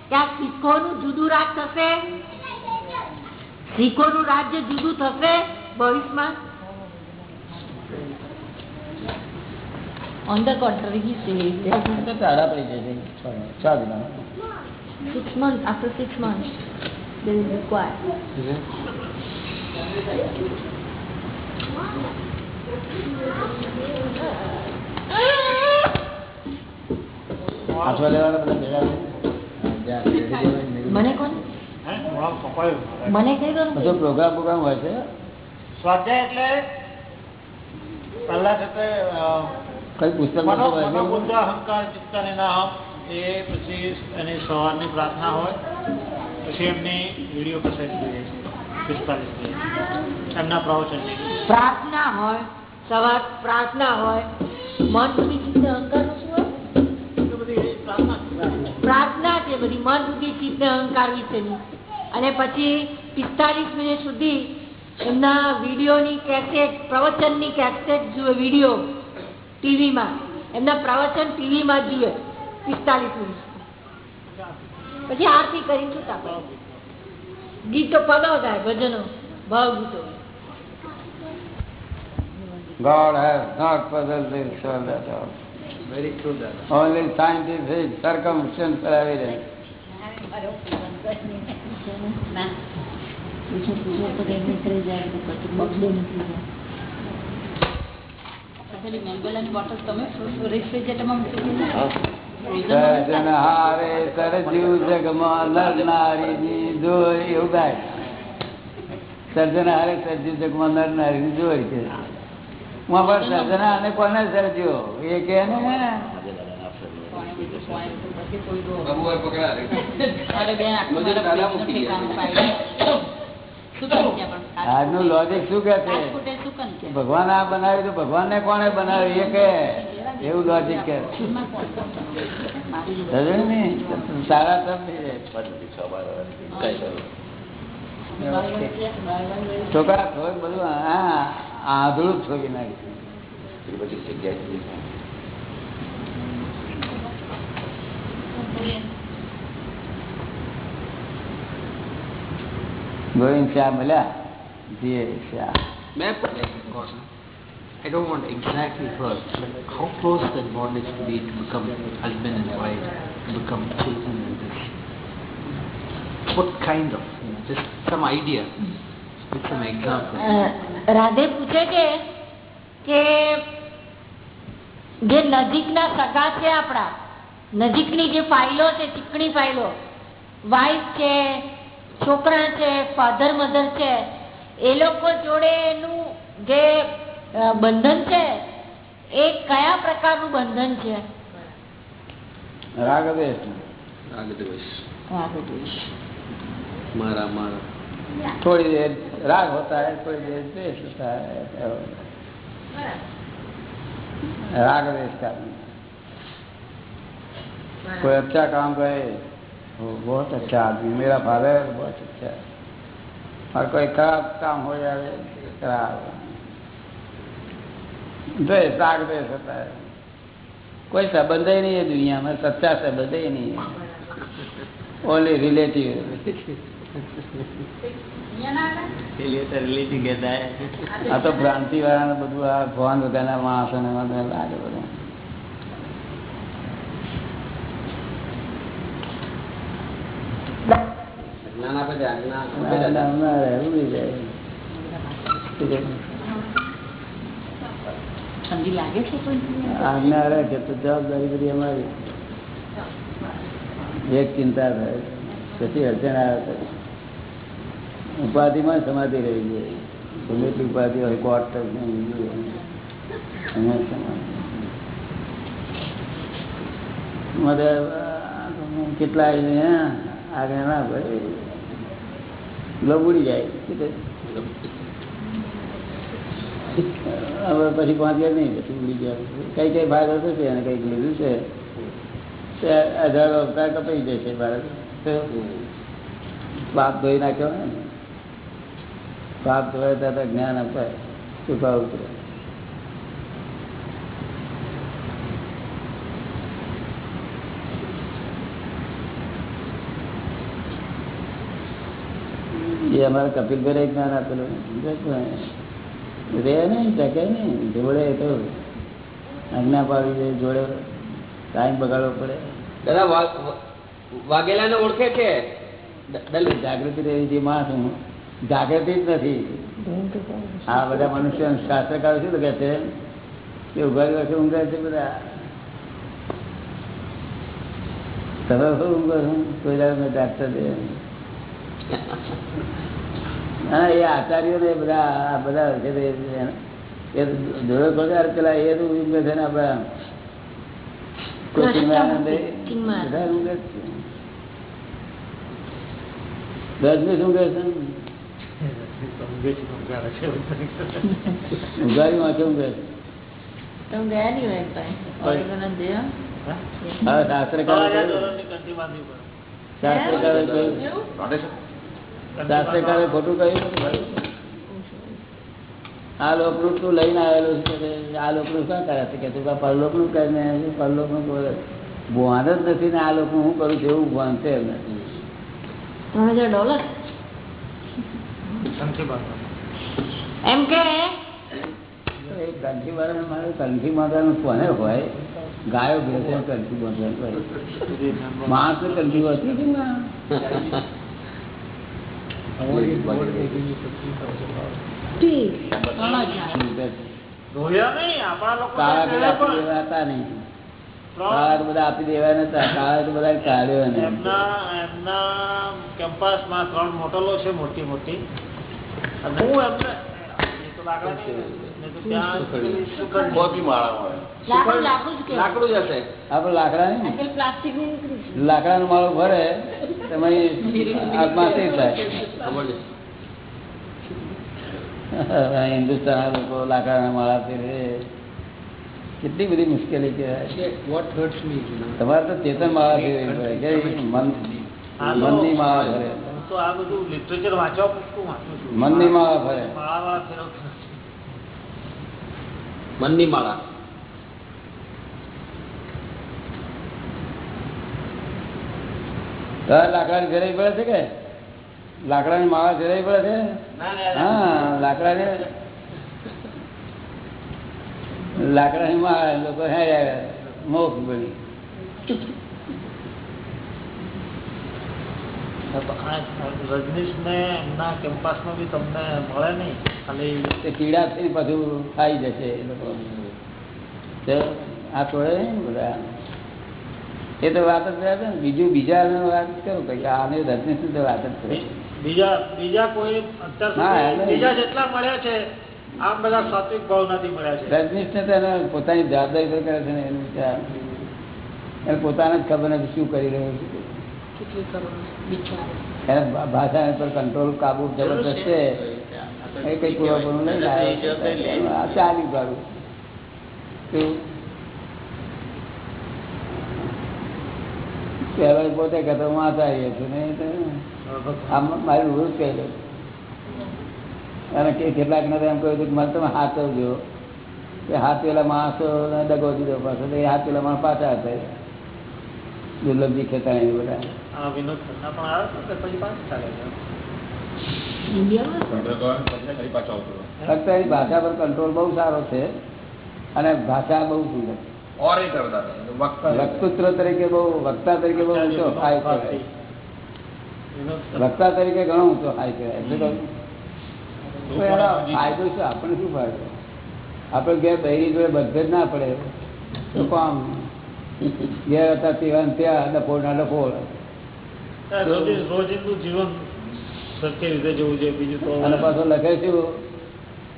[SPEAKER 1] કે આ શીખોનું જુદું રાજ થશે શીખોનું રાજ્ય જુદું થશે ભવિષ્યમાં On the contrary, he says
[SPEAKER 2] તો તારા પડી જશે છ Dana
[SPEAKER 1] six months, after six months, they will
[SPEAKER 2] require
[SPEAKER 1] મને કોણ
[SPEAKER 6] હે?
[SPEAKER 1] મને કઈ કરું
[SPEAKER 2] બધો પ્રોગ્રામ પ્રોગ્રામ હોય છે?
[SPEAKER 6] સ્વાધ્યાય એટલે પહેલા છે
[SPEAKER 2] કઈ પુસ્તક
[SPEAKER 6] અહંકાર ચિત્તન નાહમ એ પછી એની સવારની પ્રાર્થના હોય પછી એમની વીડિયો કસેટ જોઈએ છે પિસ્તાલીસ એમના પ્રવચનની
[SPEAKER 1] પ્રાર્થના હોય સવાર પ્રાર્થના હોય મન બુદ્ધિ ચિત્ત અહંકારનું
[SPEAKER 6] એ બધી પ્રાર્થના
[SPEAKER 1] પ્રાર્થના છે બધી મન બુદ્ધિ ચિત્ત અહંકાર વિશેની. અને પછી પિસ્તાલીસ મિનિટ સુધી એમના વિડીયોની કેસેટ પ્રવચનની કેસેટ જુએ વીડિયો ટીવીમાં એમના પ્રવચન ટીવીમાં જુએ પિસ્તાલીસ મિનિટ પછી આરતી કરીને છૂટા પડે ગીતો પદો ગાય ભજનો ભાવ ગીતો
[SPEAKER 2] God has not puzzled this world at all.
[SPEAKER 3] Very true, Dada.
[SPEAKER 2] Only scientific circumstance are evident. સર્જન હારે સરજ્યુ જગમાં નરનારીની જોઈ છે. હું પણ સર્જના અને કોને સર્જ્યો એ કે ને આજનું લોજિક શું કે છે? ભગવાન આ બનાવ્યું તો ભગવાન ને કોને બનાવ્યું? એ કે એવું લોજિક કે. સારા છોકરા બધું હા આંધળું જ છોડી નાખ્યું ગોવિંદ શાહ મળ્યા જીએ Shah
[SPEAKER 3] God? I don't want exactly her, but how close that bond is to be to become husband and wife, to become children and this. What kind of, you know, just some idea, with some example.
[SPEAKER 1] Radhe પૂછે છે કે જે નજીકના સગા છે આપણા નજીકની જે ફાઇલો છે ચીકણી ફાઇલો વાઇફ છે છોકરા છે ફાધર મધર છે એ લોકો જોડેનું જે બંધન છે એ કયા પ્રકારનું બંધન છે?
[SPEAKER 3] મારા મારા.
[SPEAKER 2] થોડી દેર રાગ હોતા થોડી દેર દ્વેષ હોતા હે રાગ દ્વેષ કારણ. राग द्वेष का कोई अच्छा काम करे वो बहुत अच्छा आदमी मेरा फादर बहुत अच्छा है और कोई खराब काम हो जाए खराब द्वेष राग द्वेष होता है कोई संबंध ही नहीं है दुनिया में सच्चा संबंध ही नहीं है ओनली रिलेटिव આ તો ભ્રાંતિ વાળા બધું આ ભગવાન વગરના માણસો ને લાગે બધું જવાબદારી બધી અમારી. એક ચિંતા થાય. પછી અડચણ આવે તો. ઉપાધિમાં સમાધિ રહી જાય. ગમે એટલી ઉપાધિ હોય કોર્ટ એમાં. સમાધિ. મધે કેટલા આગળ ના ભાઈ. લબુડી જાય. હવે પછી પહોંચે નહીં, પછી ઉડી ગયા કઈ કઈ ફાયદો થશે અને કંઈક લીધું છે? હજારો અવતાર કપાઈ જશે ભારત પાપ ધોઈ નાખ્યો ને. પાપ ધોય ત્યાં જ્ઞાન અપાય. ચૂકા ઉતરે. એ અમારા કપિલભાઈ જ્ઞાન આપેલું. રે નહીં ટકે નહીં. જોડે તો આજ્ઞા પાડી દે જોડે ટાઈમ બગાડવો પડે.
[SPEAKER 8] દાદા વાઘેલા ને ઓળખે છે?
[SPEAKER 2] જાગૃતિ રહેવી જે માણસ હું જાગૃતિ જ નથી. આ બધા મનુષ્ય શાસ્ત્રકારો શું કહે છે? કે ઉઘાડી વર્ષે ઊંઘે છે બધા. તમે શું ઊંઘો છું? કોઈ ડાક્ટર દે હા એ આચાર્યો ને બધા આ બધા છે તે એ જોડે પગાર પેલા એ તો ઊંઘે છે ને આપડા કોચિંગમાં
[SPEAKER 1] ચિન્મય.
[SPEAKER 2] બધા ઊંઘે જ છે. રજની શું કહે છે ઉઘાડી વાંચે ઊંઘે છે
[SPEAKER 5] તમે ગયા નહીં હોય કઈ ઓરેગોન દેવ
[SPEAKER 2] હા શાસ્ત્રકારો
[SPEAKER 6] છ હજાર
[SPEAKER 2] કહ્યું.
[SPEAKER 6] ડોલરની કંઠી બાંધવી પડે
[SPEAKER 2] શાસ્ત્રકારો કહ્યું.
[SPEAKER 8] રોટે છે?
[SPEAKER 2] શાસ્ત્રકારે ખોટું કહ્યું આ લોકનું તું લઈને આવેલું છે આ લોકનું શું કરે છે? કે તું પરલોકનું કરીને પરલોકનું બોલે ભાન જ નથી ને આ લોકો હું કરું છું એવું ભાન છે એમને.
[SPEAKER 5] ત્રણ હજાર ડોલર?
[SPEAKER 1] એમ કે?
[SPEAKER 2] કંઠી વાળાને મારે કંઠી બાંધવાનું કોને હોય? ગાયો ભેંસો કંઠી હોય. માણસ કંઠી હોતી હતી ને
[SPEAKER 5] ઠીક ત્રણ હજાર
[SPEAKER 6] રોયા નહીં આપણા લોકો
[SPEAKER 2] કાળા તો બધા આપી દેવા નતા બધા કાઢ્યો
[SPEAKER 6] એમના એમના કેમ્પસમાં ત્રણ મોટલો છે મોટી મોટી હું એમને
[SPEAKER 5] લાકડું લાકડું.
[SPEAKER 8] લાકડું
[SPEAKER 2] લાકડા
[SPEAKER 5] ની.
[SPEAKER 2] માળો ભરે. હિન્દુસ્તાન લોકો લાકડાના માળા ફેરે કેટલી બધી મુશ્કેલી કહેવાય. તમારે તો ચેતન માળા ફેરવી પડે.
[SPEAKER 6] મનની
[SPEAKER 2] મનની માળા ભરે.
[SPEAKER 6] હું તો આ બધું લિટરેચર વાંચવા પૂરતું વાંચું છું.
[SPEAKER 2] મનની માળા
[SPEAKER 6] નથી.
[SPEAKER 8] મનની માળા
[SPEAKER 2] લાકડાની ફેરવી પડે છે કે? લાકડાની માળા ફેરવી પડે છે? હા લાકડાને લાકડાની માળા લોકો હે મોક બની
[SPEAKER 6] આ રજનીશને એમના કેમ્પસમાં બી તમને મળે નહીં. ખાલી
[SPEAKER 2] તે કીડા થઈને પાછું ખાઈ જશે એ લોકો. આ છોડે નહીં બધા. એ તો વાત જ ને. બીજું બીજા વાત કરું કે આને રજનીશ તો વાત જ કરે
[SPEAKER 6] બીજા બીજા કોઈ અત્યાર બીજા જેટલા મળ્યા છે આમ બધા સાત્વિક ભાવનાથી મળ્યા છે.
[SPEAKER 2] રજનીશ ને તો એને પોતાની જવાબદારી પર કરે છે ને એનું પોતાને જ ખબર નથી શું કરી રહ્યો છે. ભાષા પર કંટ્રોલ કાબુ જબરદસ્ત છે. એ કઈ નહીં પોતે કહેતો હું આચાર્ય છું. આમ મારી રૂલ કહેલું અને કે કેટલાક ને એમ કહ્યું મને તમે હાચવજો કે હાથ પેલા માણસો દગો દીધો પાછો એ હાથ પેલા માણસ પાછા હતા દુર્લભજી એ બધા.
[SPEAKER 6] વિનોદ ખન્ના પણ આવે કે પછી પાછા ચાલે છે?
[SPEAKER 5] ઇન્ડિયામાં?
[SPEAKER 2] ફક્ત એની ભાષા પર કંટ્રોલ બહુ સારો છે અને ભાષા બહુ સુંદર વક્તૃત્વ તરીકે બહુ વક્તા તરીકે બહુ ઊંચો હાઈ કહેવાય. વક્તા તરીકે ઘણો ઊંચો હાઈ કહેવાય એટલે કહ્યું? તો એનો ફાયદો છે આપણને શું ફાયદો? આપણે ઘેર બહેરી જોડે બધે જ ના પડે. તો કામ ઘેર હતા તેવા ત્યાં ડફોડ ના ડફોડ
[SPEAKER 6] રોજિંદું જીવન સરખી રીતે જવું જોઈએ બીજું તો
[SPEAKER 2] અને પાછો લખે છું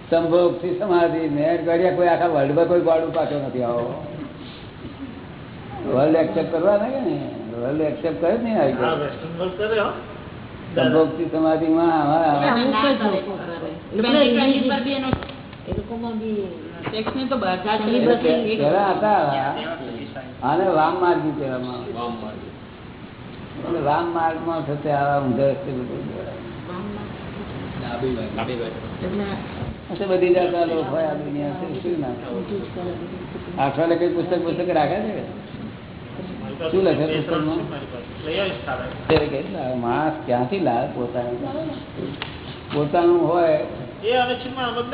[SPEAKER 2] સંભોગથી સમાધિ મેં કર્યા કોઈ આખા વર્લ્ડમાં કોઈ ગોળું પાછો નથી આવો. વર્લ્ડ એક્સેપ્ટ કરવા ને? વર્લ્ડ એક્સેપ્ટ કરે નહીં આવી
[SPEAKER 6] આ
[SPEAKER 2] ગયો
[SPEAKER 6] વેસ્ટર્ન વર્લ્ડ કરે હો.
[SPEAKER 2] સંભોગથી સમાધિમાં આવા- આવા-
[SPEAKER 5] અમુક જ લોકો કરે. એટલે પેલા ઇંગ્લિશ એ લોકોમાં બી celibacy
[SPEAKER 2] પેલા હતા આને વામ માર્ગી કહેવામાં
[SPEAKER 8] વામ માર્ગ.
[SPEAKER 2] એટલે માર્ગમાં થતે આવા ઊંધા રસ્તે બધું બધી જાતના લોકો હોય આ દુનિયા શું ના. આઠવાડે કઈ પુસ્તક પુસ્તક રાખે છે શું લખે પુસ્તકમાં? માણસ ક્યાંથી લાવે પોતાનું? પોતાનું હોય.
[SPEAKER 6] એ અને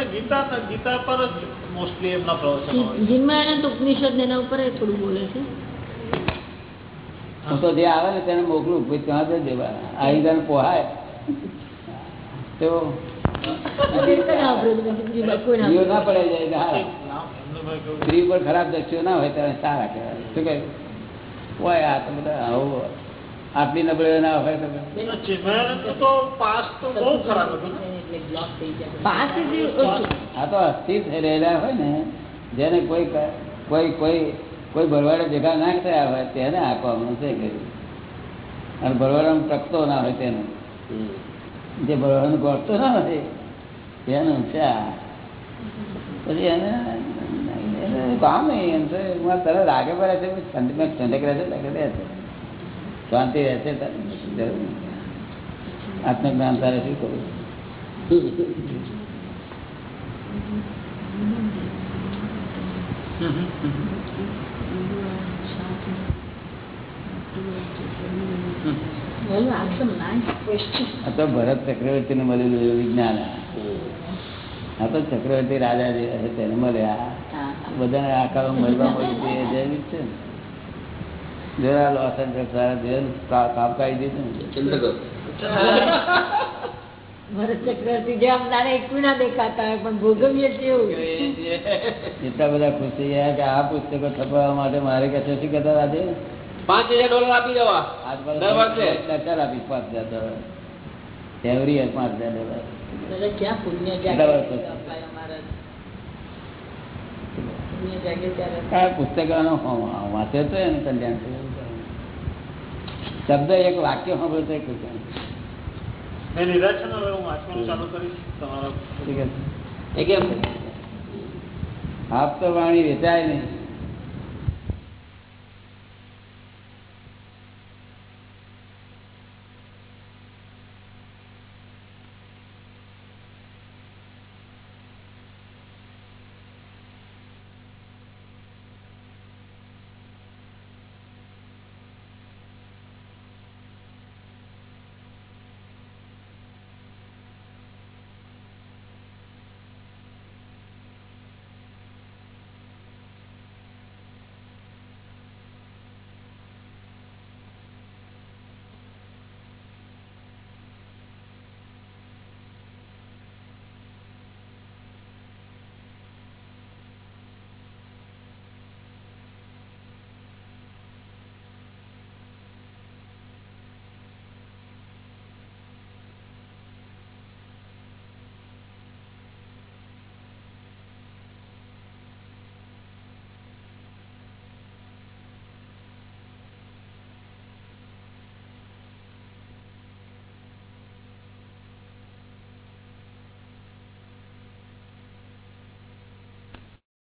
[SPEAKER 6] ગીતા ગીતા પર જ મોસ્ટલી એમના પ્રવચનો હોય
[SPEAKER 5] ઉપનિષદ એના ઉપર થોડું બોલે છે.
[SPEAKER 2] હું તો જે આવે ને તેને મોકલું ભાઈ ત્યાં જજે બા. આવી તને પોહાય તો
[SPEAKER 5] એક જ વાપર્યું હતું, બીજી બાજુ કોઈ ના
[SPEAKER 2] પડે જાય એટલે હારા.
[SPEAKER 6] એમને ભાઈ કેવું
[SPEAKER 2] સ્ત્રી પર ખરાબ દ્રશ્યો ના હોય ત્યારે સારા કહેવાય શું કહે હોય આ તો બધા આવું આટલી નબળીઓ ના હોય તો. આ તો અસ્થિર રહેલા હોય ને જેને કોઈ કોઈ કોઈ કોઈ ભરવાડા ભેગા ના થયા હોય તેને આપવાનું છે કે. અને ભરવાડામાં ટકતો ના હોય તેનું. જે ભરવાનું ગોઠતો ના હોય તેનું છે પછી એને કામ નહીં એમ તો એમાં તરત રાગે પડે છે પછી ઠંડીમાં ઠંડક રહે છે રહે છે. શાંતિ રહેશે જરૂર. આત્મજ્ઞાન તારે શું કરવું
[SPEAKER 5] Well, ask some nice question.
[SPEAKER 2] આ તો ભરત ચક્રવર્તી ને મળેલું વિજ્ઞાન આ. તો ચક્રવર્તી રાજા જે હશે તેને મળ્યા. બધાને આકારો મળવા મળ્યું તે જૈવિક છે ને. લોસ એન્જલસ દીધું એટલા બધા ખુશ થઈ ગયા કે આ પુસ્તકો છપાવવા માટે મારે કે શું કહેતા આજે
[SPEAKER 8] પાંચ હજાર ડોલર આપી દેવા. દર વર્ષે.
[SPEAKER 2] ચાલ આપીશ પાંચ હજાર ડોલર એવરી યર પાંચ હજાર ડોલર
[SPEAKER 5] ક્યાં પુણ્ય
[SPEAKER 2] આ પુસ્તકોનો વાંચે તો એને કલ્યાણ શબ્દ એક વાક્ય સાંભળતો તો કલ્યાણ આપ તો વાણી વેચાય નહીં.